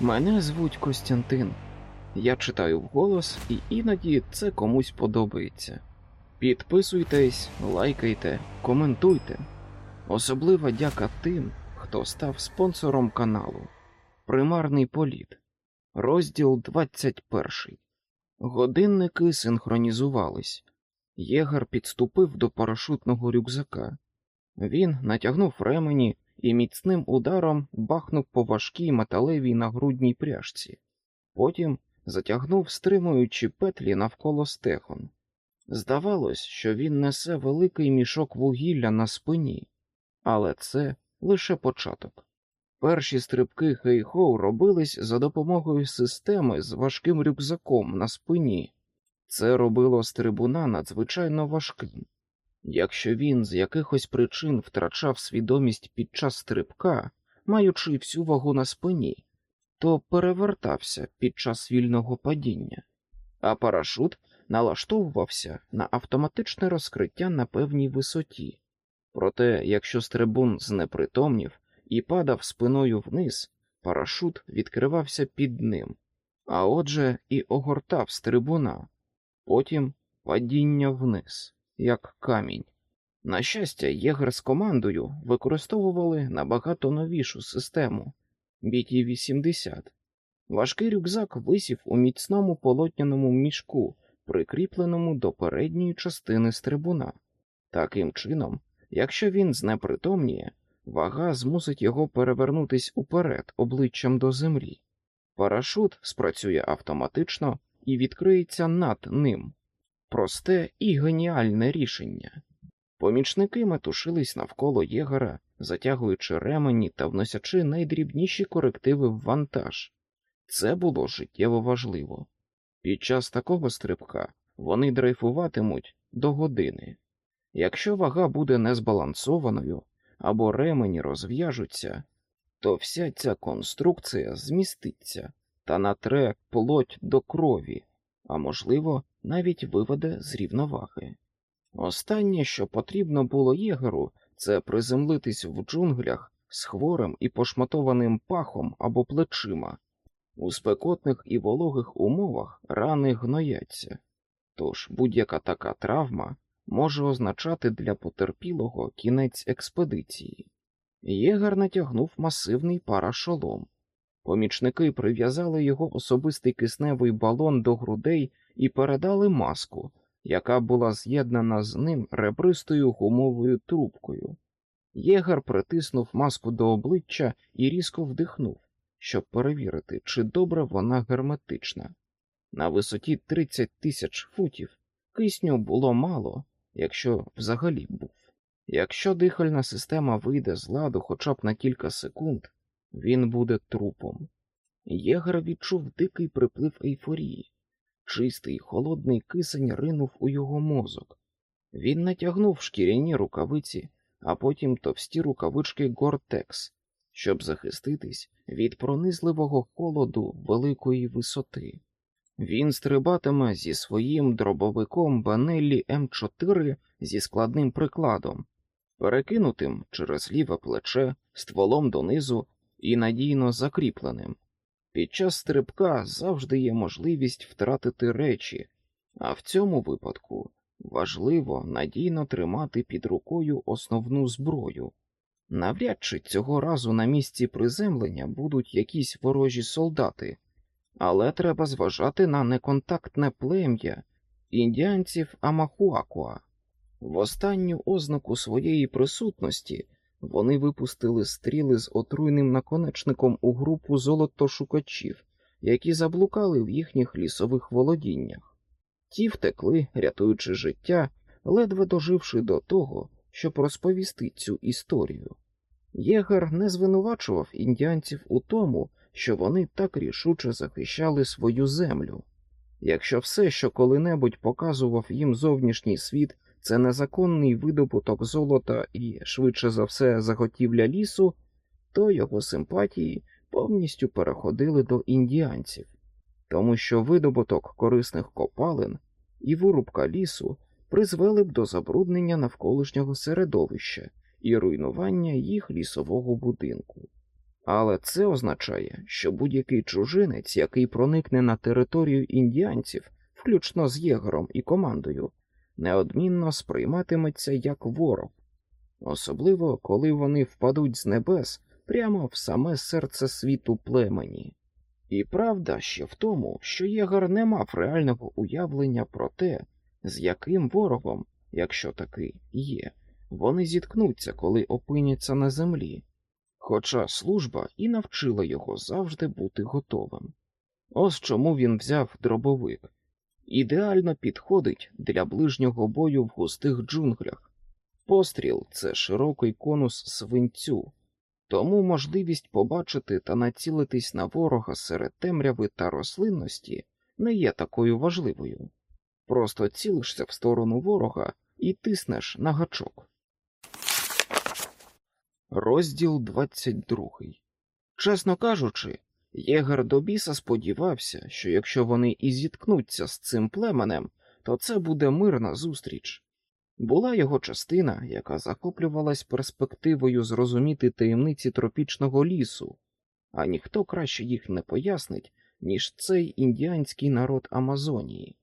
Мене звуть Костянтин. Я читаю вголос, і іноді це комусь подобається. Підписуйтесь, лайкайте, коментуйте. Особлива дяка тим, хто став спонсором каналу. Примарний політ. Розділ 21. Годинники синхронізувались. Єгар підступив до парашутного рюкзака. Він натягнув ремені і міцним ударом бахнув по важкій металевій нагрудній пряжці. Потім затягнув, стримуючи петлі навколо стехон. Здавалось, що він несе великий мішок вугілля на спині, але це лише початок. Перші стрибки Хейхоу робились за допомогою системи з важким рюкзаком на спині. Це робило стрибуна надзвичайно важким. Якщо він з якихось причин втрачав свідомість під час стрибка, маючи всю вагу на спині, то перевертався під час вільного падіння, а парашут налаштовувався на автоматичне розкриття на певній висоті. Проте, якщо стрибун знепритомнів і падав спиною вниз, парашут відкривався під ним, а отже, і огортав стрибуна, потім падіння вниз, як камінь. На щастя, єгер з командою використовували набагато новішу систему BT-80. Важкий рюкзак висів у міцному полотняному мішку, прикріпленому до передньої частини стрибуна. Таким чином, якщо він знепритомніє, вага змусить його перевернутись уперед обличчям до землі. Парашут спрацює автоматично і відкриється над ним. Просте і геніальне рішення. Помічники метушились навколо єгера, затягуючи ремені та вносячи найдрібніші корективи в вантаж. Це було життєво важливо. Під час такого стрибка вони дрейфуватимуть до години. Якщо вага буде незбалансованою або ремені розв'яжуться, то вся ця конструкція зміститься та натре плоть до крові, а можливо, навіть виведе з рівноваги. Останнє, що потрібно було єгеру, це приземлитись в джунглях з хворим і пошматованим пахом або плечима. У спекотних і вологих умовах рани гнояться, тож будь-яка така травма може означати для потерпілого кінець експедиції. Єгер натягнув масивний парашолом. Помічники прив'язали його особистий кисневий балон до грудей і передали маску, яка була з'єднана з ним ребристою гумовою трубкою. Єгер притиснув маску до обличчя і різко вдихнув, щоб перевірити, чи добре вона герметична. На висоті 30 тисяч футів кисню було мало, якщо взагалі був. Якщо дихальна система вийде з ладу хоча б на кілька секунд, він буде трупом. Єгер відчув дикий приплив ейфорії. Чистий холодний кисень ринув у його мозок. Він натягнув шкіряні рукавиці, а потім товсті рукавички Гортекс, щоб захиститись від пронизливого холоду великої висоти. Він стрибатиме зі своїм дробовиком Банеллі М4 зі складним прикладом, перекинутим через ліве плече, стволом донизу і надійно закріпленим. Під час стрибка завжди є можливість втратити речі, а в цьому випадку важливо надійно тримати під рукою основну зброю. Навряд чи цього разу на місці приземлення будуть якісь ворожі солдати, але треба зважати на неконтактне плем'я індіанців Амахуакуа. В останню ознаку своєї присутності вони випустили стріли з отруйним наконечником у групу золотошукачів, які заблукали в їхніх лісових володіннях. Ті втекли, рятуючи життя, ледве доживши до того, щоб розповісти цю історію. Єгер не звинувачував індіанців у тому, що вони так рішуче захищали свою землю. Якщо все, що коли-небудь показував їм зовнішній світ, це незаконний видобуток золота і, швидше за все, заготівля лісу, то його симпатії повністю переходили до індіанців, тому що видобуток корисних копалин і вирубка лісу призвели б до забруднення навколишнього середовища і руйнування їх лісового будинку. Але це означає, що будь-який чужинець, який проникне на територію індіанців, включно з єгером і командою, неодмінно сприйматиметься як ворог, особливо коли вони впадуть з небес прямо в саме серце світу племені. І правда ще в тому, що єгер не мав реального уявлення про те, з яким ворогом, якщо такий є, вони зіткнуться, коли опиняться на землі, хоча служба і навчила його завжди бути готовим. Ось чому він взяв дробовик. Ідеально підходить для ближнього бою в густих джунглях. Постріл це широкий конус свинцю, тому можливість побачити та націлитись на ворога серед темряви та рослинності не є такою важливою. Просто цілишся в сторону ворога і тиснеш на гачок. Розділ 22 Чесно кажучи, Єгер до біса сподівався, що якщо вони і зіткнуться з цим племенем, то це буде мирна зустріч. Була його частина, яка захоплювалась перспективою зрозуміти таємниці тропічного лісу, а ніхто краще їх не пояснить, ніж цей індіанський народ Амазонії.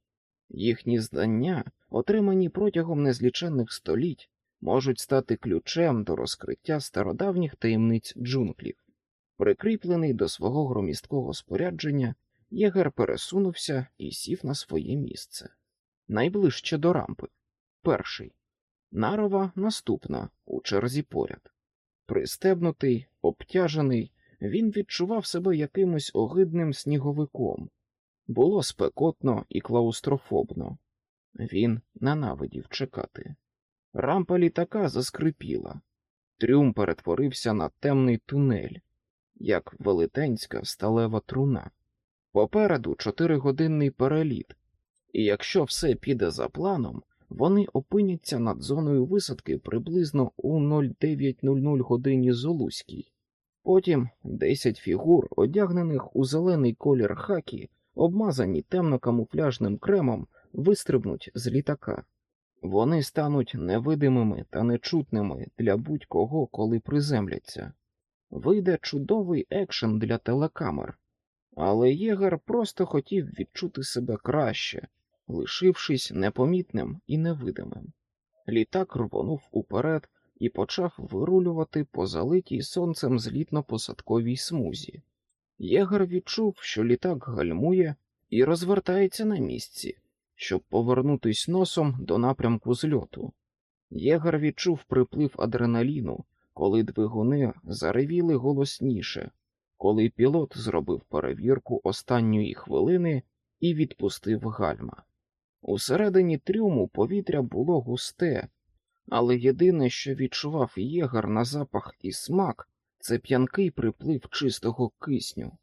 Їхні знання, отримані протягом незліченних століть, можуть стати ключем до розкриття стародавніх таємниць джунглів. Прикріплений до свого громісткого спорядження, єгер пересунувся і сів на своє місце. Найближче до рампи. Перший. Нарова наступна у черзі поряд. Пристебнутий, обтяжений, він відчував себе якимось огидним сніговиком. Було спекотно і клаустрофобно. Він ненавидів чекати. Рампа літака заскрипіла. Трюм перетворився на темний тунель, як велетенська сталева труна. Попереду чотиригодинний переліт, і якщо все піде за планом, вони опиняться над зоною висадки приблизно у 09.00 годині Золуській. Потім 10 фігур, одягнених у зелений колір хакі, обмазані темно-камуфляжним кремом, вистрибнуть з літака. Вони стануть невидимими та нечутними для будь-кого, коли приземляться. Вийде чудовий екшен для телекамер, але Єгер просто хотів відчути себе краще, лишившись непомітним і невидимим. Літак рвонув уперед і почав вирулювати по залитій сонцем злітно-посадковій смузі. Єгер відчув, що літак гальмує і розвертається на місці, щоб повернутись носом до напрямку зльоту. Єгер відчув приплив адреналіну, коли двигуни заревіли голосніше, коли пілот зробив перевірку останньої хвилини і відпустив гальма. Усередині трюму повітря було густе, але єдине, що відчував єгер на запах і смак, це п'янкий приплив чистого кисню.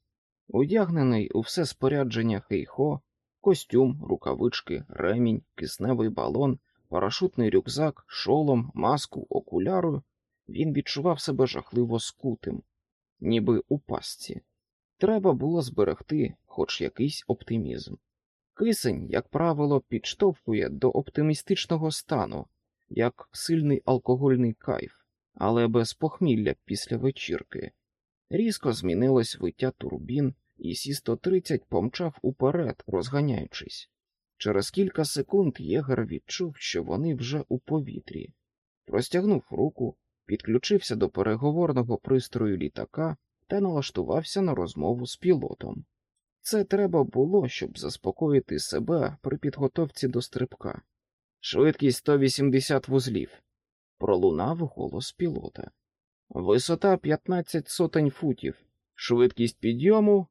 Одягнений у все спорядження хейхо, костюм, рукавички, ремінь, кисневий балон, парашутний рюкзак, шолом, маску, окуляру, він відчував себе жахливо скутим, ніби у пастці. Треба було зберегти хоч якийсь оптимізм. Кисень, як правило, підштовхує до оптимістичного стану, як сильний алкогольний кайф, але без похмілля після вечірки. Різко змінилось виття турбін, і Сі 130 помчав уперед, розганяючись. Через кілька секунд Єгер відчув, що вони вже у повітрі, простягнув руку, підключився до переговорного пристрою літака та налаштувався на розмову з пілотом. Це треба було, щоб заспокоїти себе при підготовці до стрибка. Швидкість 180 вузлів. Пролунав голос пілота. Висота 15 сотень футів, швидкість підйому.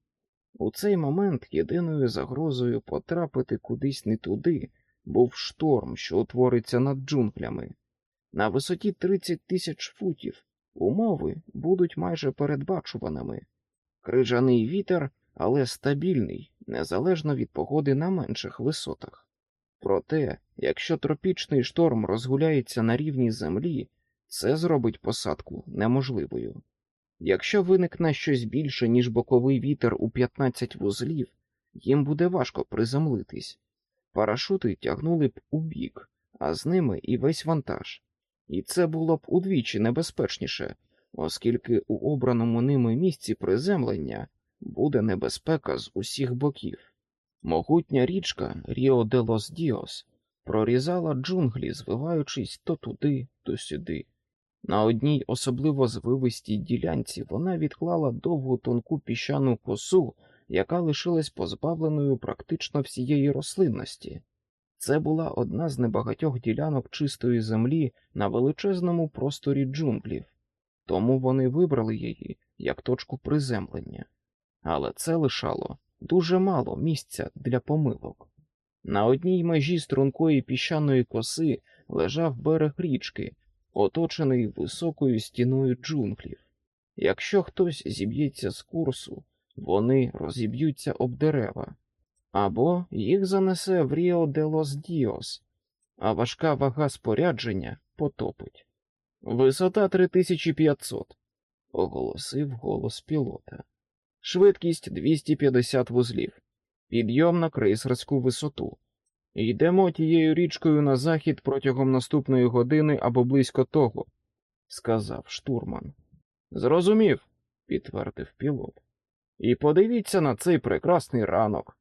У цей момент єдиною загрозою потрапити кудись не туди був шторм, що утвориться над джунглями. На висоті 30 тисяч футів умови будуть майже передбачуваними. Крижаний вітер, але стабільний, незалежно від погоди на менших висотах. Проте, якщо тропічний шторм розгуляється на рівні землі, це зробить посадку неможливою. Якщо виникне щось більше, ніж боковий вітер у 15 вузлів, їм буде важко приземлитись. Парашути тягнули б у бік, а з ними і весь вантаж. І це було б удвічі небезпечніше, оскільки у обраному ними місці приземлення буде небезпека з усіх боків. Могутня річка Ріо де Лос Діос прорізала джунглі, звиваючись то туди, то сюди. На одній особливо звивистій ділянці вона відклала довгу тонку піщану косу, яка лишилась позбавленою практично всієї рослинності. Це була одна з небагатьох ділянок чистої землі на величезному просторі джунглів, тому вони вибрали її як точку приземлення, але це лишало дуже мало місця для помилок. На одній межі стрункої піщаної коси лежав берег річки, оточений високою стіною джунглів. Якщо хтось зіб'ється з курсу, вони розіб'ються об дерева, або їх занесе в Ріо де Лос Діос, а важка вага спорядження потопить. Висота 3500, оголосив голос пілота. Швидкість 250 вузлів, підйом на крейсерську висоту. Йдемо тією річкою на захід протягом наступної години або близько того, сказав штурман. Зрозумів, підтвердив пілот. І подивіться на цей прекрасний ранок.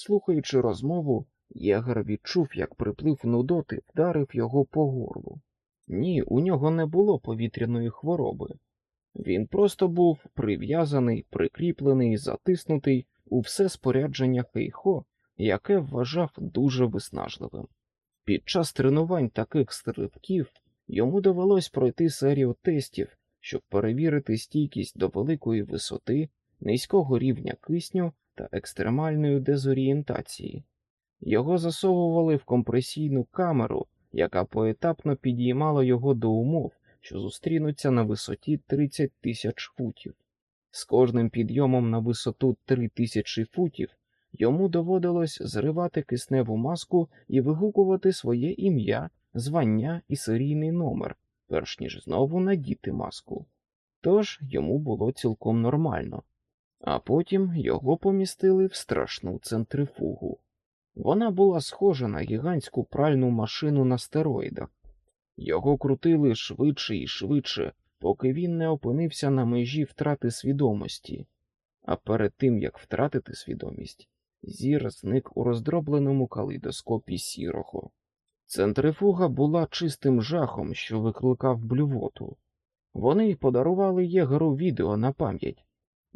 Слухаючи розмову, єгер відчув, як приплив нудоти вдарив його по горлу. Ні, у нього не було повітряної хвороби. Він просто був прив'язаний, прикріплений, затиснутий у все спорядження Хейхо, яке вважав дуже виснажливим. Під час тренувань таких стрибків йому довелось пройти серію тестів, щоб перевірити стійкість до великої висоти, низького рівня кисню та екстремальної дезорієнтації. Його засовували в компресійну камеру, яка поетапно підіймала його до умов, що зустрінуться на висоті 30 тисяч футів. З кожним підйомом на висоту 3 тисячі футів йому доводилось зривати кисневу маску і вигукувати своє ім'я, звання і серійний номер, перш ніж знову надіти маску. Тож йому було цілком нормально, а потім його помістили в страшну центрифугу. Вона була схожа на гігантську пральну машину на стероїдах. Його крутили швидше і швидше, поки він не опинився на межі втрати свідомості, а перед тим як втратити свідомість, зір зник у роздробленому калейдоскопі сірого. Центрифуга була чистим жахом, що викликав блювоту. Вони подарували єгеру відео на пам'ять,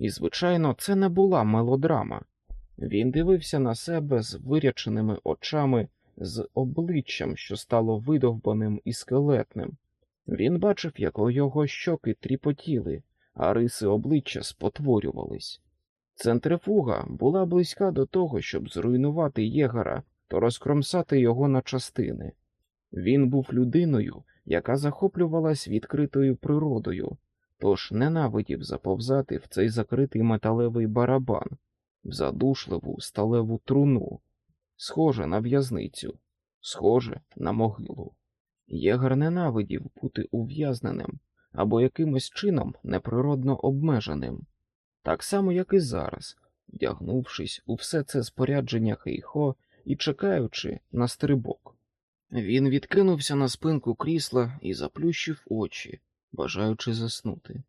і, звичайно, це не була мелодрама. Він дивився на себе з виряченими очами, з обличчям, що стало видовбаним і скелетним. Він бачив, як його щоки тріпотіли, а риси обличчя спотворювались. Центрифуга була близька до того, щоб зруйнувати єгера та розкромсати його на частини. Він був людиною, яка захоплювалась відкритою природою, тож ненавидів заповзати в цей закритий металевий барабан, в задушливу сталеву труну, схоже на в'язницю, схоже на могилу. Єгер ненавидів бути ув'язненим або якимось чином неприродно обмеженим, так само, як і зараз, вдягнувшись у все це спорядження Хейхо і чекаючи на стрибок. Він відкинувся на спинку крісла і заплющив очі, бажаючи заснути.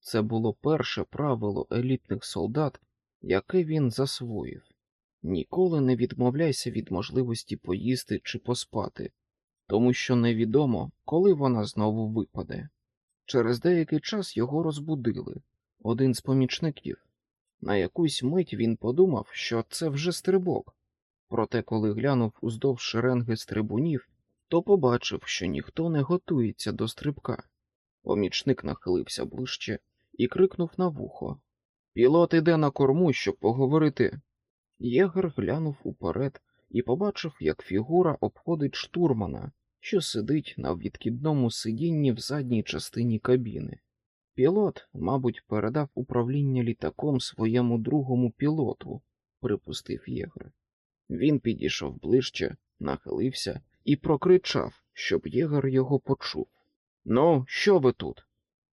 Це було перше правило елітних солдат, яке він засвоїв ніколи не відмовляйся від можливості поїсти чи поспати, тому що невідомо, коли вона знову випаде. Через деякий час його розбудили один з помічників. На якусь мить він подумав, що це вже стрибок, проте, коли глянув уздовж шеренги стрибунів, то побачив, що ніхто не готується до стрибка. Помічник нахилився ближче і крикнув на вухо Пілот іде на корму, щоб поговорити. Єгер глянув уперед і побачив, як фігура обходить штурмана, що сидить на відкидному сидінні в задній частині кабіни. Пілот, мабуть, передав управління літаком своєму другому пілоту, припустив Єгер. Він підійшов ближче, нахилився і прокричав, щоб Єгер його почув. Ну, що ви тут?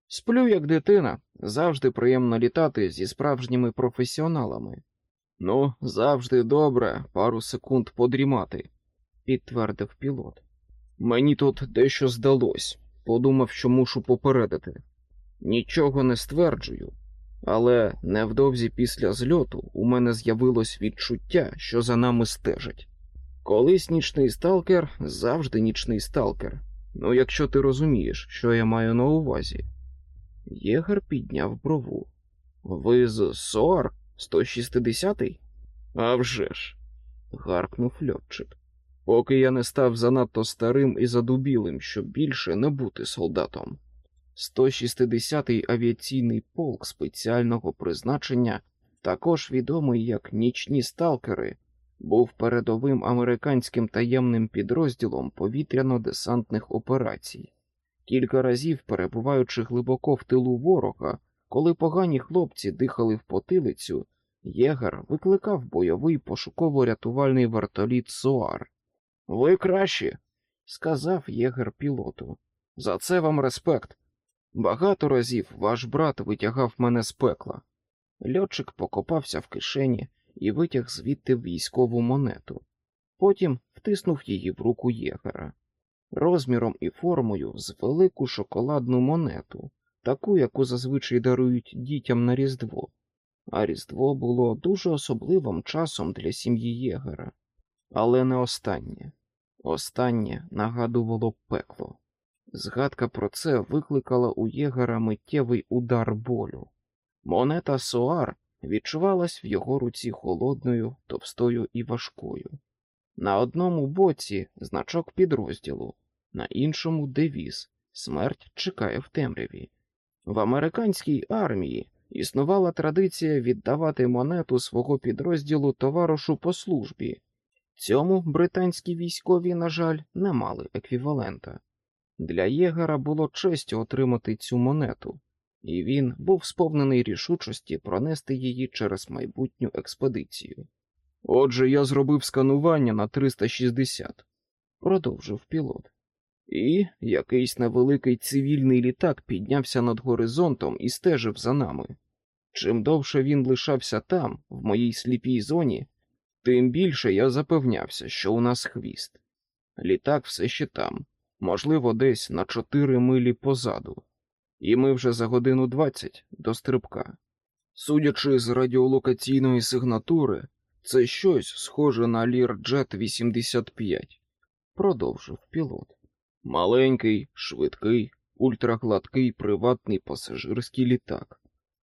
Сплю, як дитина, завжди приємно літати зі справжніми професіоналами. Ну, завжди добре, пару секунд подрімати, підтвердив пілот. Мені тут дещо здалось, подумав, що мушу попередити. Нічого не стверджую, але невдовзі після зльоту у мене з'явилось відчуття, що за нами стежать. Колись нічний сталкер завжди нічний сталкер. Ну, якщо ти розумієш, що я маю на увазі. Єгер підняв брову. Ви з СОАР 160-й? «А вже ж!» – гаркнув льотчик. Поки я не став занадто старим і задубілим, щоб більше не бути солдатом. 160-й авіаційний полк спеціального призначення, також відомий як нічні сталкери, був передовим американським таємним підрозділом повітряно-десантних операцій. Кілька разів перебуваючи глибоко в тилу ворога, коли погані хлопці дихали в потилицю, Єгер викликав бойовий пошуково-рятувальний вертоліт Суар. Ви кращі, сказав єгер пілоту. За це вам респект. Багато разів ваш брат витягав мене з пекла. Льотчик покопався в кишені і витяг звідти військову монету. Потім втиснув її в руку єгера. Розміром і формою з велику шоколадну монету, таку, яку зазвичай дарують дітям на Різдво. А Різдво було дуже особливим часом для сім'ї єгера, але не останнє. Останнє нагадувало пекло. Згадка про це викликала у єгера миттєвий удар болю. Монета Соар відчувалась в його руці холодною, товстою і важкою. На одному боці значок підрозділу, на іншому девіз Смерть чекає в темряві. В американській армії існувала традиція віддавати монету свого підрозділу товаришу по службі. Цьому британські військові, на жаль, не мали еквівалента. Для Єгера було честю отримати цю монету, і він був сповнений рішучості пронести її через майбутню експедицію. Отже, я зробив сканування на 360, продовжив пілот. І якийсь невеликий цивільний літак піднявся над горизонтом і стежив за нами. Чим довше він лишався там, в моїй сліпій зоні, тим більше я запевнявся, що у нас хвіст. Літак все ще там, можливо, десь на чотири милі позаду, і ми вже за годину двадцять до стрибка. Судячи з радіолокаційної сигнатури, це щось схоже на Learjet 85, продовжив пілот. Маленький, швидкий, ультрагладкий приватний пасажирський літак.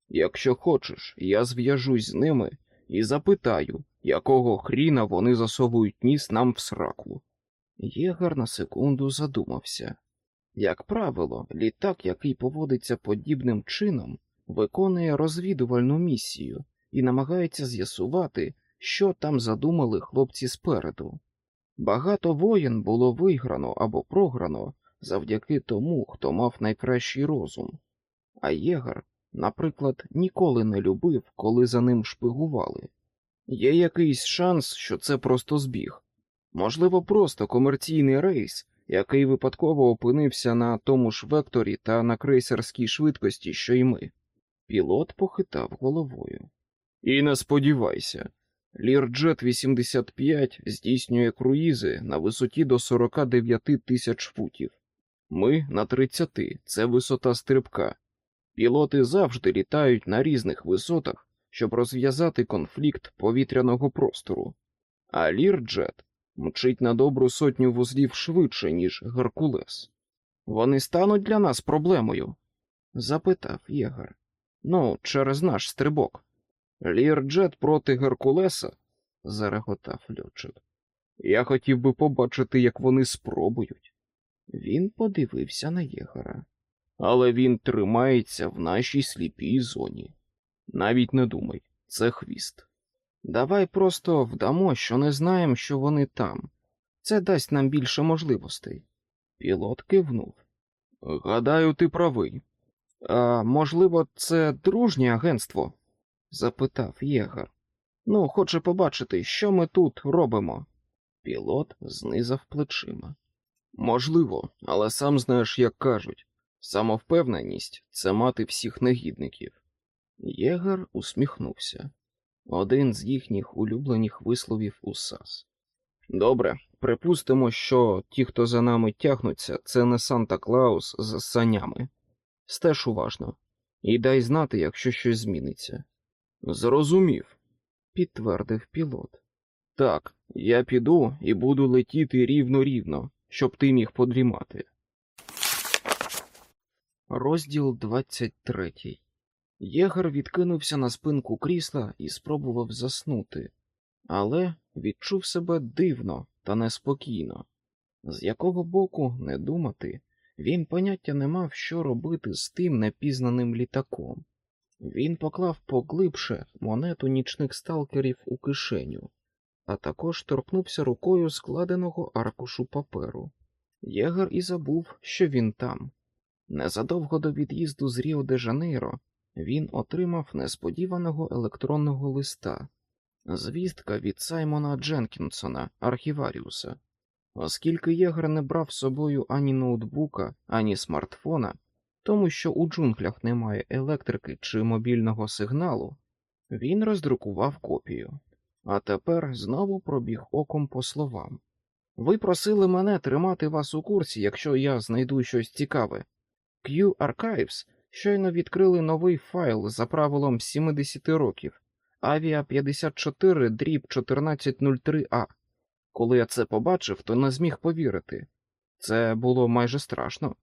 Якщо хочеш, я зв'яжусь з ними і запитаю, якого хріна вони засовують ніс нам в сраку. Єгар на секунду задумався. Як правило, літак, який поводиться подібним чином, виконує розвідувальну місію і намагається з'ясувати, що там задумали хлопці спереду. Багато воєн було виграно або програно завдяки тому, хто мав найкращий розум, а Єгар, наприклад, ніколи не любив, коли за ним шпигували. Є якийсь шанс, що це просто збіг, можливо, просто комерційний рейс, який випадково опинився на тому ж векторі та на крейсерській швидкості, що й ми. Пілот похитав головою. І не сподівайся, Лірджет 85 здійснює круїзи на висоті до 49 тисяч футів. Ми на 30, це висота стрибка. Пілоти завжди літають на різних висотах, щоб розв'язати конфлікт повітряного простору, а Лірджет мчить на добру сотню вузлів швидше, ніж Геркулес. Вони стануть для нас проблемою? запитав Єгар. Ну, через наш стрибок. Лірджет проти Геркулеса? зареготав льотчик. Я хотів би побачити, як вони спробують. Він подивився на єгора. Але він тримається в нашій сліпій зоні. Навіть не думай, це хвіст. Давай просто вдамо, що не знаємо, що вони там. Це дасть нам більше можливостей. Пілот кивнув. Гадаю, ти правий. А можливо, це дружнє агентство? запитав Єгар. Ну, хоче побачити, що ми тут робимо. Пілот знизав плечима. Можливо, але сам знаєш, як кажуть самовпевненість це мати всіх негідників. Єгар усміхнувся. Один з їхніх улюблених висловів у САС. Добре, припустимо, що ті, хто за нами тягнуться, це не Санта Клаус з санями. Стеж уважно. І дай знати, якщо щось зміниться. Зрозумів, підтвердив пілот. Так, я піду і буду летіти рівно рівно, щоб ти міг подрімати. Розділ 23 Єгер відкинувся на спинку крісла і спробував заснути, але відчув себе дивно та неспокійно. З якого боку не думати, він поняття не мав, що робити з тим непізнаним літаком. Він поклав поглибше монету нічних сталкерів у кишеню, а також торкнувся рукою складеного аркушу паперу. Єгер і забув, що він там. Незадовго до від'їзду з Ріо де Жанейро він отримав несподіваного електронного листа, звістка від Саймона Дженкінсона, архіваріуса. Оскільки Єгер не брав з собою ані ноутбука, ані смартфона, тому що у джунглях немає електрики чи мобільного сигналу, він роздрукував копію, а тепер знову пробіг оком по словам. Ви просили мене тримати вас у курсі, якщо я знайду щось цікаве. Q Archives щойно відкрили новий файл за правилом 70 років Авіа 54 дріб 1403А. Коли я це побачив, то не зміг повірити. Це було майже страшно.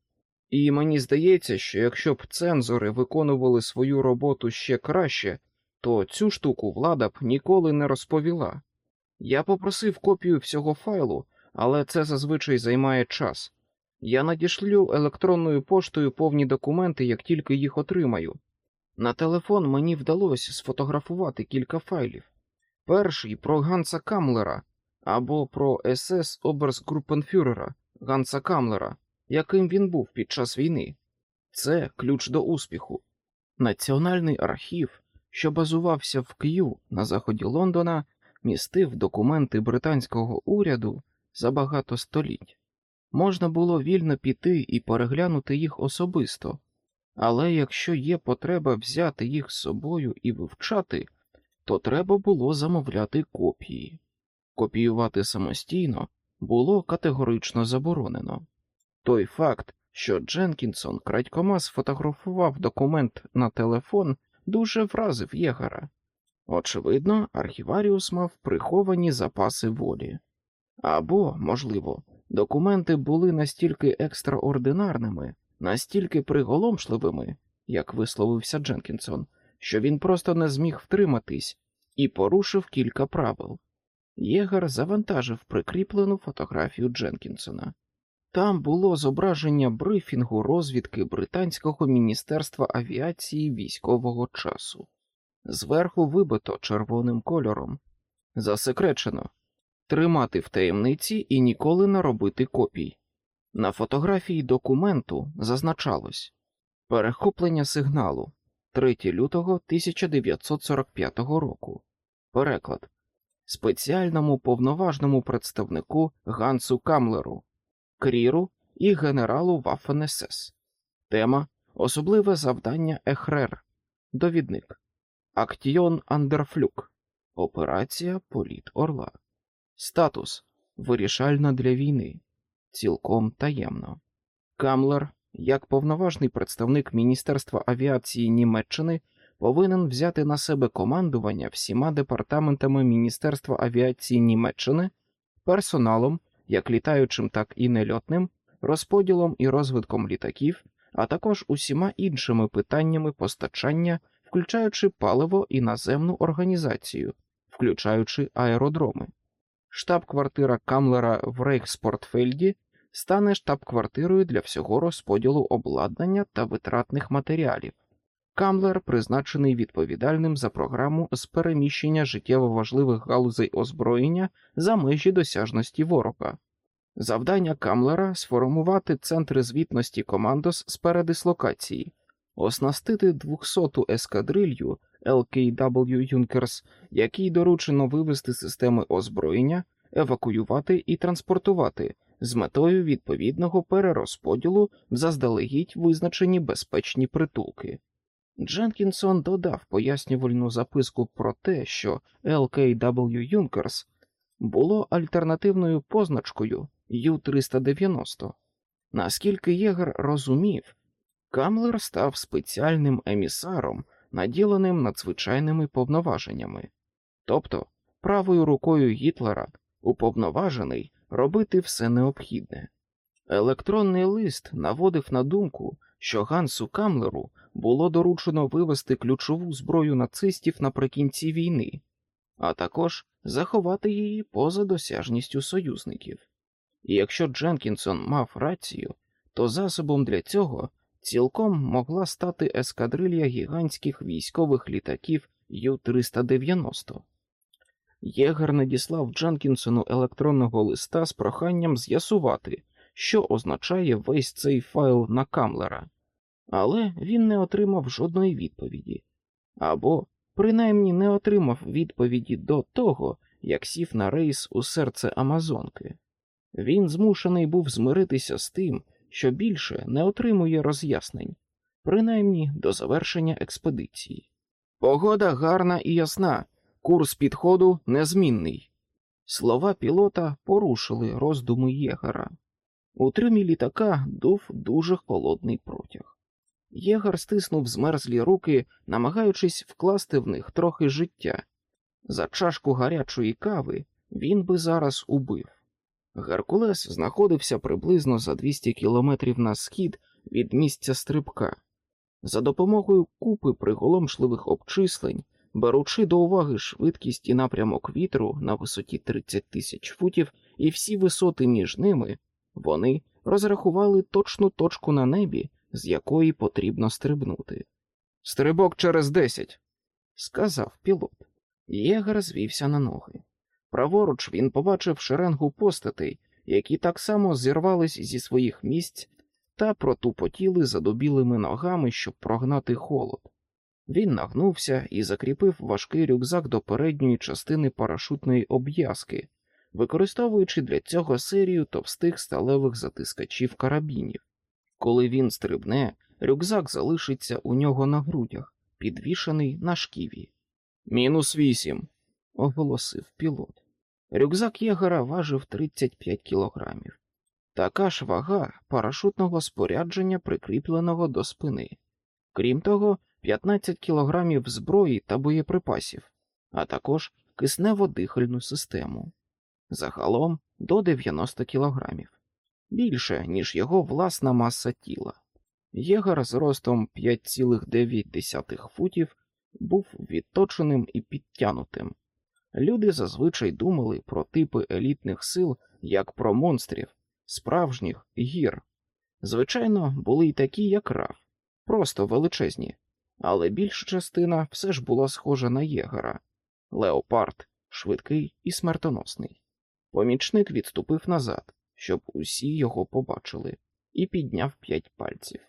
І мені здається, що якщо б цензори виконували свою роботу ще краще, то цю штуку влада б ніколи не розповіла. Я попросив копію всього файлу, але це зазвичай займає час. Я надішлю електронною поштою повні документи, як тільки їх отримаю. На телефон мені вдалося сфотографувати кілька файлів. Перший про Ганса Камлера або про СС Оберсгруппенфюрера Ганса Камлера, яким він був під час війни. Це ключ до успіху. Національний архів, що базувався в К'ю на заході Лондона, містив документи британського уряду за багато століть. Можна було вільно піти і переглянути їх особисто, але якщо є потреба взяти їх з собою і вивчати, то треба було замовляти копії. Копіювати самостійно було категорично заборонено. Той факт, що Дженкінсон крадькома сфотографував документ на телефон, дуже вразив Єгара. Очевидно, архіваріус мав приховані запаси волі. Або, можливо, документи були настільки екстраординарними, настільки приголомшливими, як висловився Дженкінсон, що він просто не зміг втриматись і порушив кілька правил. Єгар завантажив прикріплену фотографію Дженкінсона. Там було зображення брифінгу розвідки Британського міністерства авіації військового часу. Зверху вибито червоним кольором. Засекречено тримати в таємниці і ніколи не робити копій. На фотографії документу зазначалось перехоплення сигналу 3 лютого 1945 року. Переклад спеціальному повноважному представнику Гансу Камлеру, Кріру і генералу Ваффен СС. Тема Особливе завдання Ехрер. Довідник Актіон Андерфлюк. Операція Політ Орла. Статус Вирішальна для війни. Цілком таємно. Камлер, як повноважний представник Міністерства авіації Німеччини, повинен взяти на себе командування всіма департаментами Міністерства авіації Німеччини, персоналом, як літаючим, так і нельотним, розподілом і розвитком літаків, а також усіма іншими питаннями постачання, включаючи паливо і наземну організацію, включаючи аеродроми. Штаб-квартира Камлера в Рейхспортфельді стане штаб-квартирою для всього розподілу обладнання та витратних матеріалів. Камлер призначений відповідальним за програму з переміщення життєво важливих галузей озброєння за межі досяжності ворога. Завдання Камлера сформувати центри звітності командос з передислокації, оснастити 200-ту ескадрилью LKW Юнкерс, якій доручено вивести системи озброєння, евакуювати і транспортувати з метою відповідного перерозподілу в заздалегідь визначені безпечні притулки. Дженкінсон додав пояснювальну записку про те, що LKW Юнкерс було альтернативною позначкою Ю-390. Наскільки Єгер розумів, Камлер став спеціальним емісаром, наділеним надзвичайними повноваженнями, тобто правою рукою Гітлера уповноважений робити все необхідне. Електронний лист наводив на думку, що Гансу Камлеру було доручено вивести ключову зброю нацистів наприкінці війни, а також заховати її поза досяжністю союзників. І якщо Дженкінсон мав рацію, то засобом для цього цілком могла стати ескадрилья гігантських військових літаків Ю-390. Єгер надіслав Дженкінсону електронного листа з проханням з'ясувати, що означає весь цей файл на Камлера, але він не отримав жодної відповіді, або, принаймні, не отримав відповіді до того, як сів на рейс у серце Амазонки. Він змушений був змиритися з тим, що більше не отримує роз'яснень, принаймні до завершення експедиції. Погода гарна і ясна, курс підходу незмінний. Слова пілота порушили роздуми єгера. У трюмі літака дув дуже холодний протяг. Єгер стиснув змерзлі руки, намагаючись вкласти в них трохи життя. За чашку гарячої кави він би зараз убив. Геркулес знаходився приблизно за 200 кілометрів на схід від місця стрибка. За допомогою купи приголомшливих обчислень, беручи до уваги швидкість і напрямок вітру на висоті 30 тисяч футів і всі висоти між ними, вони розрахували точну точку на небі, з якої потрібно стрибнути. Стрибок через десять, сказав пілот. Єгер звівся на ноги. Праворуч він побачив шеренгу постатей, які так само зірвались зі своїх місць та протупотіли задубілими ногами, щоб прогнати холод. Він нагнувся і закріпив важкий рюкзак до передньої частини парашутної обв'язки, використовуючи для цього серію товстих сталевих затискачів карабінів. Коли він стрибне, рюкзак залишиться у нього на грудях, підвішаний на шківі. Мінус вісім, оголосив пілот. Рюкзак єгера важив 35 кілограмів. Така ж вага парашутного спорядження, прикріпленого до спини. Крім того, 15 кілограмів зброї та боєприпасів, а також киснево-дихальну систему. Загалом до 90 кілограмів. Більше, ніж його власна маса тіла. Єгер з ростом 5,9 футів був відточеним і підтянутим. Люди зазвичай думали про типи елітних сил як про монстрів, справжніх гір. Звичайно, були й такі, як Раф, просто величезні, але більша частина все ж була схожа на єгера леопард, швидкий і смертоносний. Помічник відступив назад, щоб усі його побачили, і підняв п'ять пальців.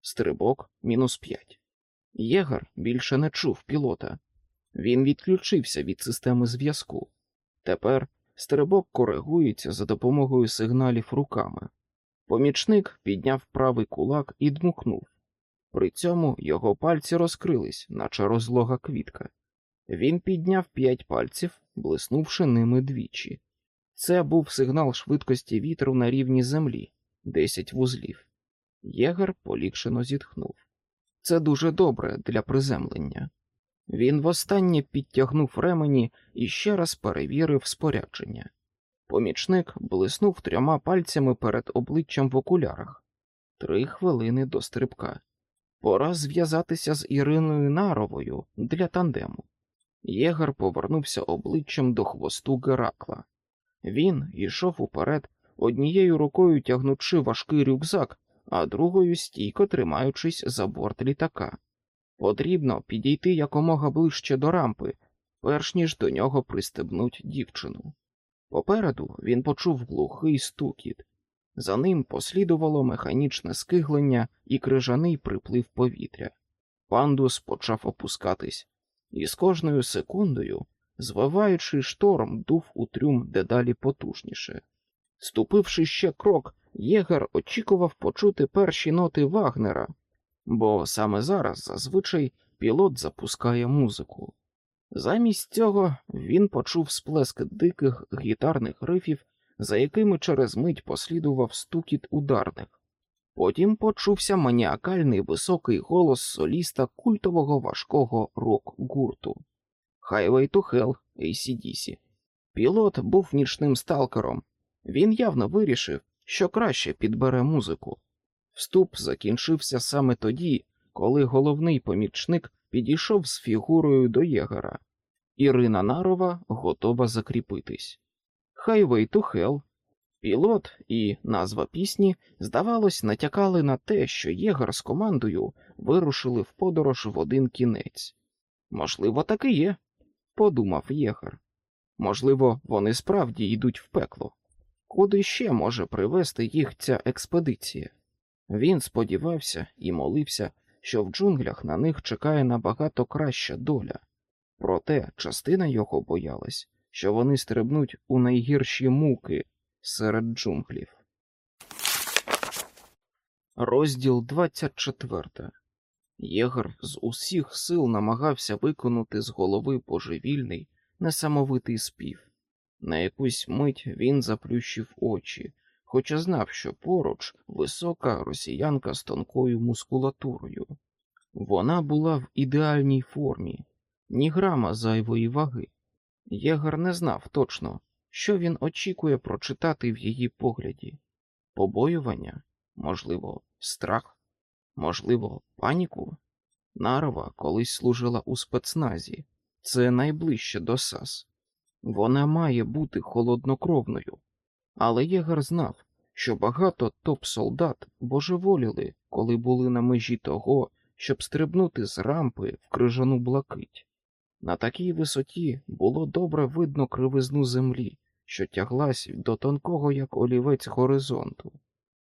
Стрибок мінус п'ять. Єгер більше не чув пілота. Він відключився від системи зв'язку. Тепер стрибок коригується за допомогою сигналів руками. Помічник підняв правий кулак і дмухнув. При цьому його пальці розкрились, наче розлога квітка. Він підняв п'ять пальців, блиснувши ними двічі. Це був сигнал швидкості вітру на рівні землі, десять вузлів. Єгер полікшено зітхнув. Це дуже добре для приземлення. Він востаннє підтягнув ремені і ще раз перевірив спорядження. Помічник блиснув трьома пальцями перед обличчям в окулярах. Три хвилини до стрибка. Пора зв'язатися з Іриною Наровою для тандему. Єгер повернувся обличчям до хвосту Геракла. Він йшов уперед, однією рукою тягнучи важкий рюкзак, а другою стійко тримаючись за борт літака. Потрібно підійти якомога ближче до рампи, перш ніж до нього пристебнуть дівчину. Попереду він почув глухий стукіт, за ним послідувало механічне скиглення і крижаний приплив повітря. Пандус почав опускатись, і з кожною секундою, звиваючи шторм, дув у трюм дедалі потужніше. Ступивши ще крок, Єгер очікував почути перші ноти Вагнера, бо саме зараз зазвичай пілот запускає музику. Замість цього він почув сплеск диких гітарних рифів, за якими через мить послідував стукіт ударних. Потім почувся маніакальний високий голос соліста культового важкого рок-гурту Highway to Hell ACDC. Пілот був нічним сталкером. Він явно вирішив, що краще підбере музику. Вступ закінчився саме тоді, коли головний помічник підійшов з фігурою до єгера. Ірина Нарова готова закріпитись. Highway to Hell Пілот і назва пісні, здавалось, натякали на те, що єгер з командою вирушили в подорож в один кінець. Можливо, так і є, подумав єгер. Можливо, вони справді йдуть в пекло. Куди ще може привести їх ця експедиція? Він сподівався і молився, що в джунглях на них чекає набагато краща доля, проте частина його боялась, що вони стрибнуть у найгірші муки серед джунглів. Розділ 24 Єгер з усіх сил намагався виконати з голови божевільний, несамовитий спів. На якусь мить він заплющив очі, хоча знав, що поруч висока росіянка з тонкою мускулатурою. Вона була в ідеальній формі, ні грама зайвої ваги. Єгер не знав точно, що він очікує прочитати в її погляді побоювання, можливо, страх, можливо, паніку. Нарова колись служила у спецназі, це найближче до САС. Вона має бути холоднокровною, але Єгер знав, що багато топ-солдат божеволіли, коли були на межі того, щоб стрибнути з рампи в крижану блакить. На такій висоті було добре видно кривизну землі, що тяглась до тонкого, як олівець горизонту.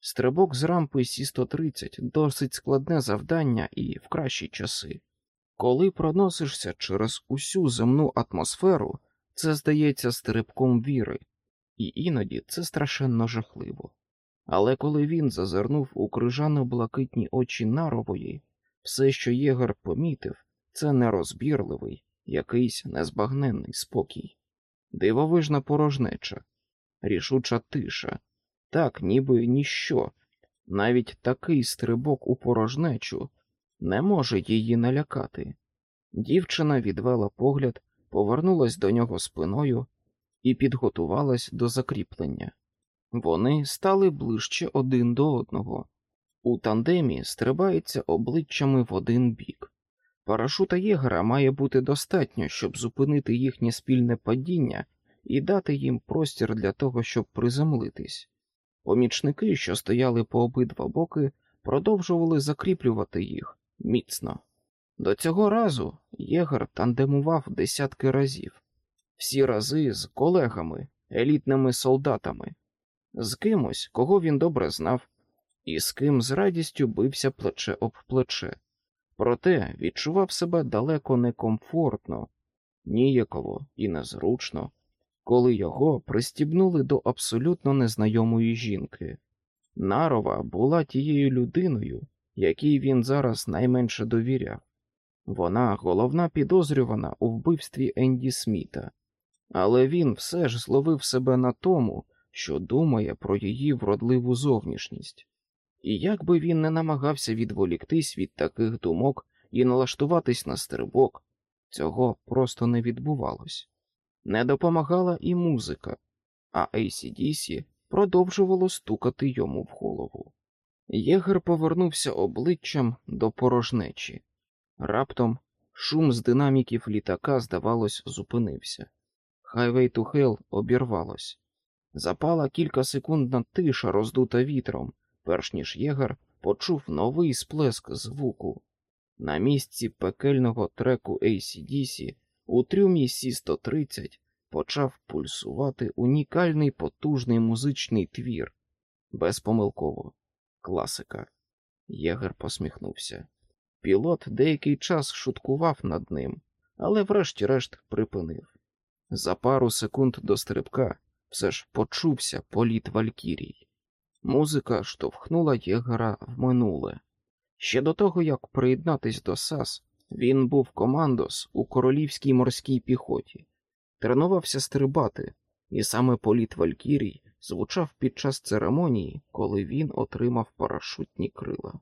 Стрибок з рампи Сі 130 досить складне завдання і в кращі часи. Коли проносишся через усю земну атмосферу, це здається стрибком віри, і іноді це страшенно жахливо. Але коли він зазирнув у крижано блакитні очі нарової, все, що Єгер помітив, це нерозбірливий, якийсь незбагненний спокій, дивовижна порожнеча, рішуча тиша, так, ніби ніщо, навіть такий стрибок у порожнечу не може її налякати. Дівчина відвела погляд, повернулась до нього спиною і підготувалась до закріплення. Вони стали ближче один до одного. У тандемі стрибається обличчями в один бік. Парашута єгера має бути достатньо, щоб зупинити їхнє спільне падіння і дати їм простір для того, щоб приземлитись. Помічники, що стояли по обидва боки, продовжували закріплювати їх міцно. До цього разу єгер тандемував десятки разів, всі рази з колегами, елітними солдатами, з кимось, кого він добре знав, і з ким з радістю бився плече об плече, проте відчував себе далеко некомфортно, ніяково і незручно, коли його пристібнули до абсолютно незнайомої жінки. Нарова була тією людиною, якій він зараз найменше довіряв. Вона головна підозрювана у вбивстві Енді Сміта, але він все ж зловив себе на тому, що думає про її вродливу зовнішність. І як би він не намагався відволіктись від таких думок і налаштуватись на стрибок, цього просто не відбувалось. Не допомагала і музика, а ACDC продовжувало стукати йому в голову. Єгер повернувся обличчям до порожнечі. Раптом шум з динаміків літака, здавалось, зупинився. Highway to Hell обірвалось. Запала кількасекундна тиша, роздута вітром, перш ніж єгер почув новий сплеск звуку. На місці пекельного треку ACDC у трюмі Сі-130 почав пульсувати унікальний потужний музичний твір. Безпомилково. Класика. Єгер посміхнувся. Пілот деякий час шуткував над ним, але врешті-решт припинив. За пару секунд до стрибка все ж почувся політ Валькірій. Музика штовхнула Єгера в минуле. Ще до того, як приєднатись до САС, він був командос у королівській морській піхоті, тренувався стрибати, і саме політ Валькірій звучав під час церемонії, коли він отримав парашутні крила.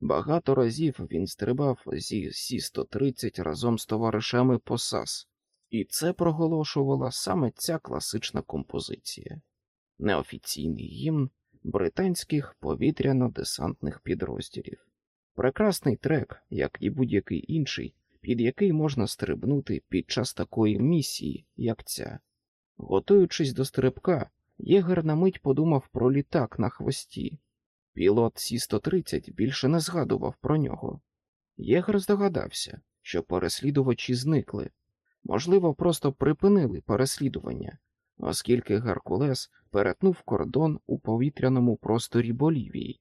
Багато разів він стрибав зі Сі 130 разом з товаришами по САС, і це проголошувала саме ця класична композиція, неофіційний гімн британських повітряно-десантних підрозділів. Прекрасний трек, як і будь-який інший, під який можна стрибнути під час такої місії, як ця. Готуючись до стрибка, Єгер на мить подумав про літак на хвості. Пілот Сі 130 більше не згадував про нього. Єгер здогадався, що переслідувачі зникли, можливо, просто припинили переслідування, оскільки Геркулес перетнув кордон у повітряному просторі Болівії.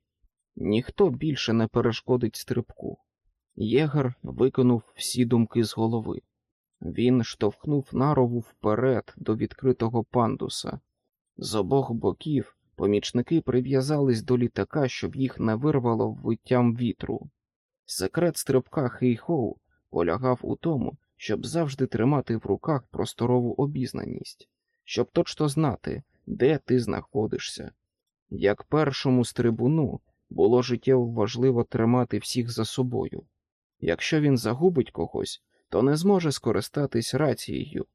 Ніхто більше не перешкодить стрибку. Єгер викинув всі думки з голови. Він штовхнув нарову вперед до відкритого пандуса. З обох боків помічники прив'язались до літака, щоб їх не вирвало виттям вітру. Секрет стрибка Хейхоу полягав у тому, щоб завжди тримати в руках просторову обізнаність, щоб точно знати, де ти знаходишся. Як першому стрибуну було життєво важливо тримати всіх за собою. Якщо він загубить когось, то не зможе скористатись рацією.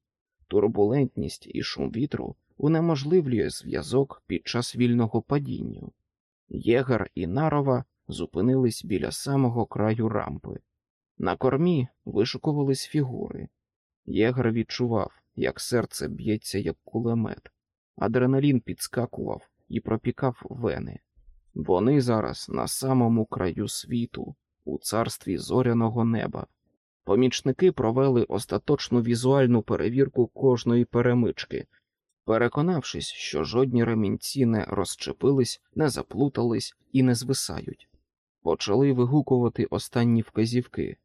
Турбулентність і шум вітру унеможливлює зв'язок під час вільного падіння. Єгер і Нарова зупинились біля самого краю рампи. На кормі вишукувались фігури. Єгер відчував, як серце б'ється, як кулемет, адреналін підскакував і пропікав вени. Вони зараз на самому краю світу, у царстві зоряного неба. Помічники провели остаточну візуальну перевірку кожної перемички, переконавшись, що жодні ремінці не розчепились, не заплутались і не звисають. Почали вигукувати останні вказівки.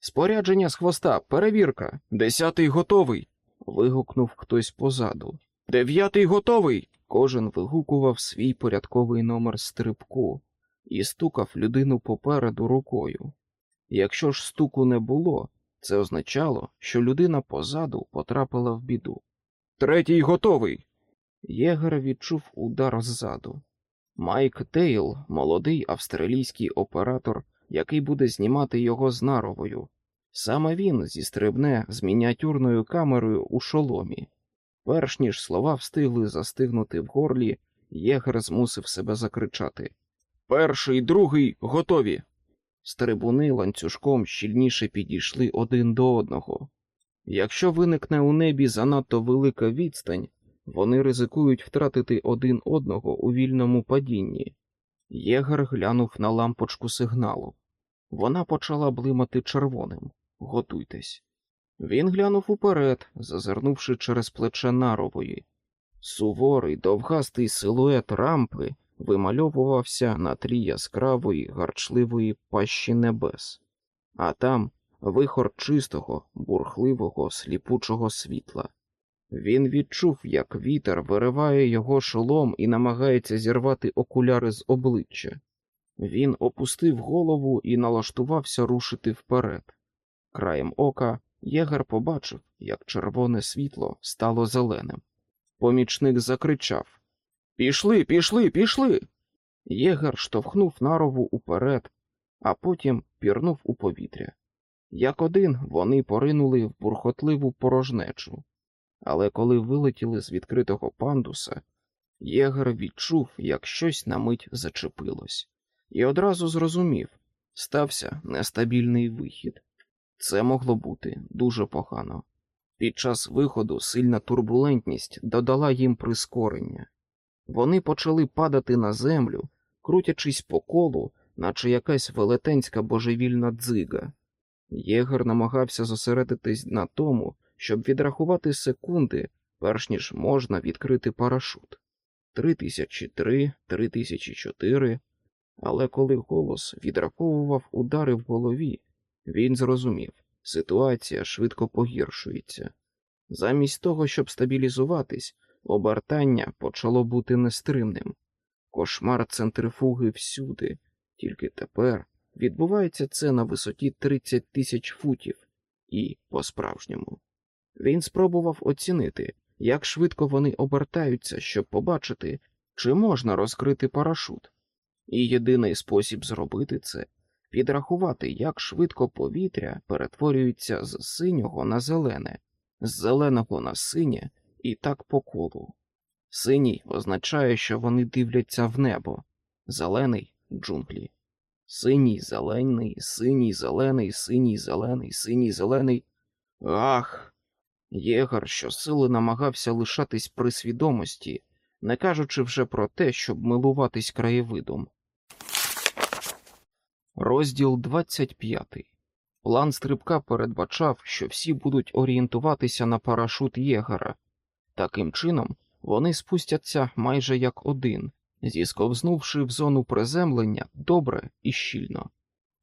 Спорядження з хвоста, перевірка. Десятий готовий. вигукнув хтось позаду. Дев'ятий готовий. Кожен вигукував свій порядковий номер стрибку і стукав людину попереду рукою. Якщо ж стуку не було, це означало, що людина позаду потрапила в біду. Третій готовий. Єгер відчув удар ззаду. Майк Тейл, молодий австралійський оператор, який буде знімати його з наровою. Саме він зістрибне з мініатюрною камерою у шоломі. Перш ніж слова встигли застигнути в горлі, Єгер змусив себе закричати Перший, другий, готові. Стрибуни ланцюжком щільніше підійшли один до одного. Якщо виникне у небі занадто велика відстань, вони ризикують втратити один одного у вільному падінні. Єгер глянув на лампочку сигналу. Вона почала блимати червоним. Готуйтесь. Він глянув уперед, зазирнувши через плече нарової. Суворий, довгастий силует рампи вимальовувався на тлі яскравої, гарчливої пащі небес, а там вихор чистого, бурхливого, сліпучого світла. Він відчув, як вітер вириває його шолом і намагається зірвати окуляри з обличчя. Він опустив голову і налаштувався рушити вперед. Краєм ока єгер побачив, як червоне світло стало зеленим. Помічник закричав Пішли, пішли, пішли. Єгер штовхнув нарову уперед, а потім пірнув у повітря. Як один вони поринули в бурхотливу порожнечу, але коли вилетіли з відкритого пандуса, Єгер відчув, як щось на мить зачепилось, і одразу зрозумів стався нестабільний вихід. Це могло бути дуже погано. Під час виходу сильна турбулентність додала їм прискорення. Вони почали падати на землю, крутячись по колу, наче якась велетенська божевільна дзига. Єгер намагався зосередитись на тому, щоб відрахувати секунди, перш ніж можна відкрити парашут. Три тисячі три, три тисячі чотири. Але коли голос відраховував удари в голові, він зрозумів, ситуація швидко погіршується. Замість того, щоб стабілізуватись, обертання почало бути нестримним. Кошмар центрифуги всюди, тільки тепер відбувається це на висоті 30 тисяч футів, і по-справжньому. Він спробував оцінити, як швидко вони обертаються, щоб побачити, чи можна розкрити парашут. І єдиний спосіб зробити це підрахувати, як швидко повітря перетворюється з синього на зелене, з зеленого на синє і так по колу. Синій означає, що вони дивляться в небо, зелений джунглі. Синій, зелений, синій, зелений, синій, зелений, синій, зелений. Ах! Єгар щосили намагався лишатись при свідомості, не кажучи вже про те, щоб милуватись краєвидом. Розділ 25. План стрибка передбачав, що всі будуть орієнтуватися на парашут Єгера. Таким чином, вони спустяться майже як один, зісковзнувши в зону приземлення добре і щільно,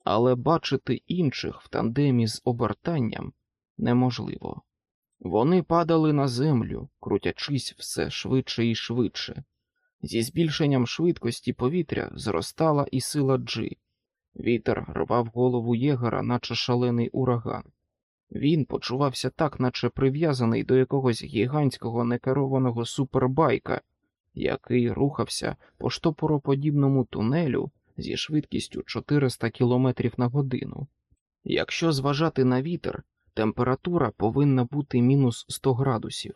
але бачити інших в тандемі з обертанням неможливо. Вони падали на землю, крутячись все швидше і швидше. Зі збільшенням швидкості повітря зростала і сила Джи. Вітер рвав голову єгера, наче шалений ураган. Він почувався так, наче прив'язаний до якогось гігантського некерованого супербайка, який рухався по штопороподібному тунелю зі швидкістю 400 км на годину. Якщо зважати на вітер, температура повинна бути мінус 100 градусів,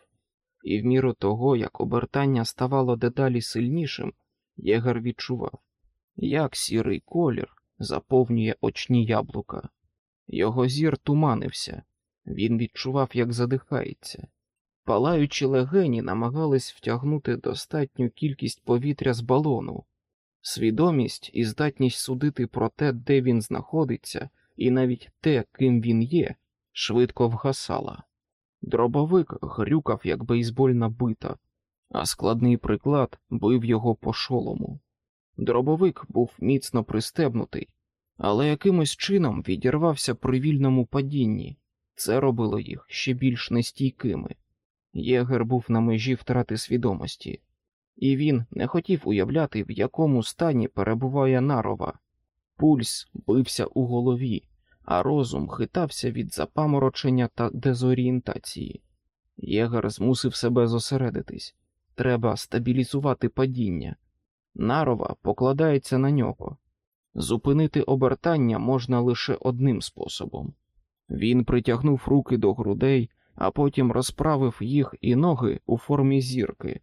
і в міру того, як обертання ставало дедалі сильнішим, єгер відчував, як сірий колір заповнює очні яблука. Його зір туманився, він відчував, як задихається. Палаючі легені намагались втягнути достатню кількість повітря з балону. Свідомість і здатність судити про те, де він знаходиться, і навіть те, ким він є, швидко вгасала. Дробовик грюкав, як бейсбольна бита, а складний приклад бив його по шолому. Дробовик був міцно пристебнутий, але якимось чином відірвався при вільному падінні. Це робило їх ще більш нестійкими. Єгер був на межі втрати свідомості, і він не хотів уявляти, в якому стані перебуває нарова. Пульс бився у голові, а розум хитався від запаморочення та дезорієнтації. Єгер змусив себе зосередитись. Треба стабілізувати падіння. Нарова покладається на нього. Зупинити обертання можна лише одним способом. Він притягнув руки до грудей, а потім розправив їх і ноги у формі зірки.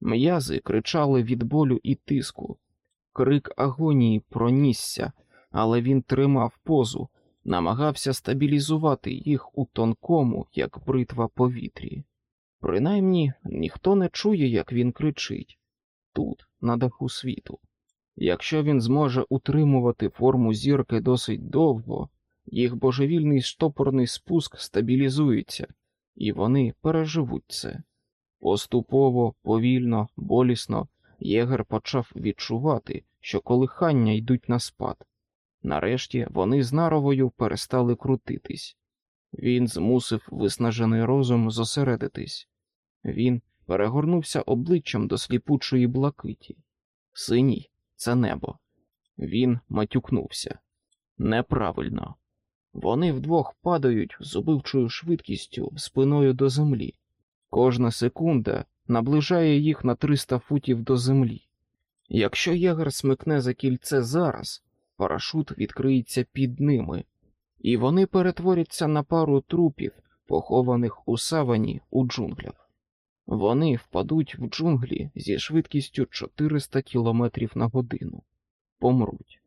М'язи кричали від болю і тиску. Крик агонії пронісся, але він тримав позу, намагався стабілізувати їх у тонкому, як бритва повітрі. Принаймні ніхто не чує, як він кричить тут, на даху світу. Якщо він зможе утримувати форму зірки досить довго, їх божевільний штопорний спуск стабілізується, і вони переживуть це. Поступово, повільно, болісно, єгер почав відчувати, що колихання йдуть на спад. Нарешті вони з наровою перестали крутитись. Він змусив виснажений розум зосередитись. Він перегорнувся обличчям до сліпучої блакиті. Синій це небо. Він матюкнувся. Неправильно. Вони вдвох падають з убивчою швидкістю спиною до землі. Кожна секунда наближає їх на 300 футів до землі. Якщо єгер смикне за кільце зараз, парашут відкриється під ними, і вони перетворяться на пару трупів, похованих у савані у джунглях. Вони впадуть в джунглі зі швидкістю 400 км на годину, помруть.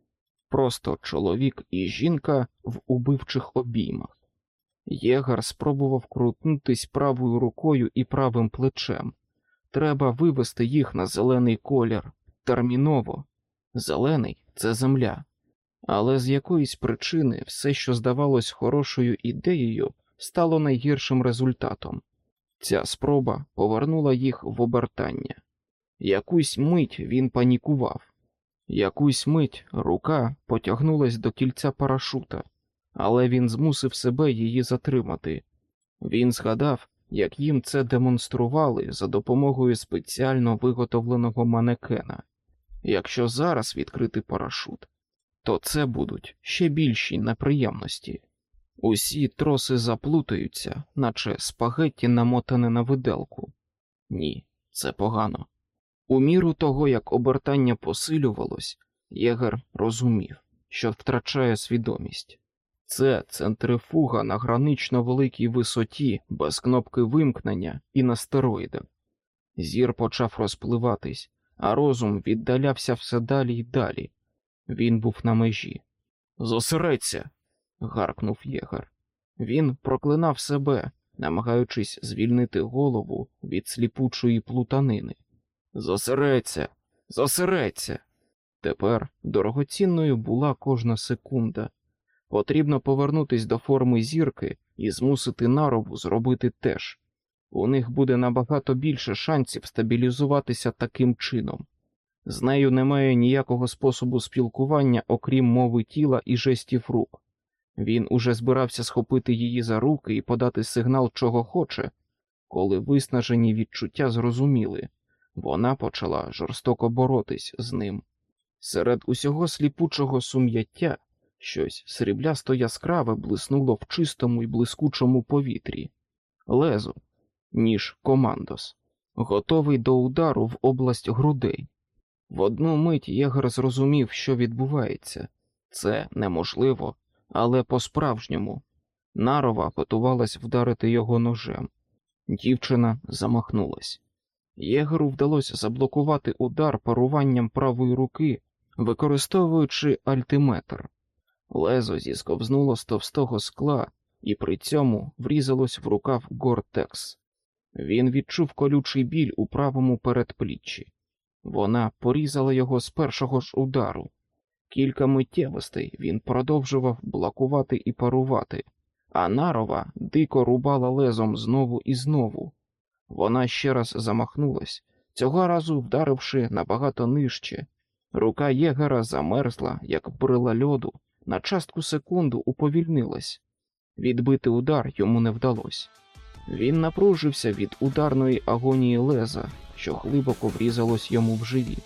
Просто чоловік і жінка в убивчих обіймах. Єгар спробував крутнутись правою рукою і правим плечем. Треба вивести їх на зелений колір терміново. Зелений це земля. Але з якоїсь причини все, що здавалось хорошою ідеєю, стало найгіршим результатом. Ця спроба повернула їх в обертання. Якусь мить він панікував, якусь мить рука потягнулась до кільця парашута, але він змусив себе її затримати. Він згадав, як їм це демонстрували за допомогою спеціально виготовленого манекена. Якщо зараз відкрити парашут, то це будуть ще більші неприємності. Усі троси заплутаються, наче спагетті намотане на виделку. Ні, це погано. У міру того, як обертання посилювалось, Єгер розумів, що втрачає свідомість. Це центрифуга на гранично великій висоті, без кнопки вимкнення і на стероїдах. Зір почав розпливатись, а розум віддалявся все далі й далі. Він був на межі. Зосередься. гаркнув Єгер. Він проклинав себе, намагаючись звільнити голову від сліпучої плутанини. Зосередься, зосередься. Тепер дорогоцінною була кожна секунда. Потрібно повернутись до форми зірки і змусити наробу зробити теж. У них буде набагато більше шансів стабілізуватися таким чином. З нею немає ніякого способу спілкування, окрім мови тіла і жестів рук. Він уже збирався схопити її за руки і подати сигнал, чого хоче, коли виснажені відчуття зрозуміли, вона почала жорстоко боротись з ним. Серед усього сліпучого сум'яття щось сріблясто яскраве блиснуло в чистому й блискучому повітрі, лезо, ніж командос, готовий до удару в область грудей. В одну мить Єгер зрозумів, що відбувається. Це неможливо, але по-справжньому. Нарова готувалась вдарити його ножем. Дівчина замахнулась. Єгеру вдалося заблокувати удар паруванням правої руки, використовуючи альтиметр. Лезо зісковзнуло з товстого скла і при цьому врізалось в рукав Гортекс. Він відчув колючий біль у правому передпліччі. Вона порізала його з першого ж удару. Кілька миттєвостей він продовжував блокувати і парувати, а нарова дико рубала лезом знову і знову. Вона ще раз замахнулась, цього разу вдаривши набагато нижче. Рука єгера замерзла, як брила льоду, на частку секунду уповільнилась. Відбити удар йому не вдалося. Він напружився від ударної агонії леза, що глибоко врізалось йому в живіт.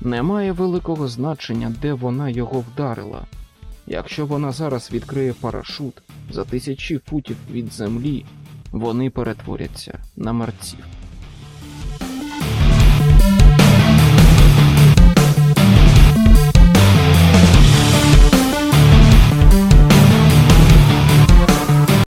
Немає великого значення, де вона його вдарила. Якщо вона зараз відкриє парашут за тисячі футів від землі, вони перетворяться на мерців.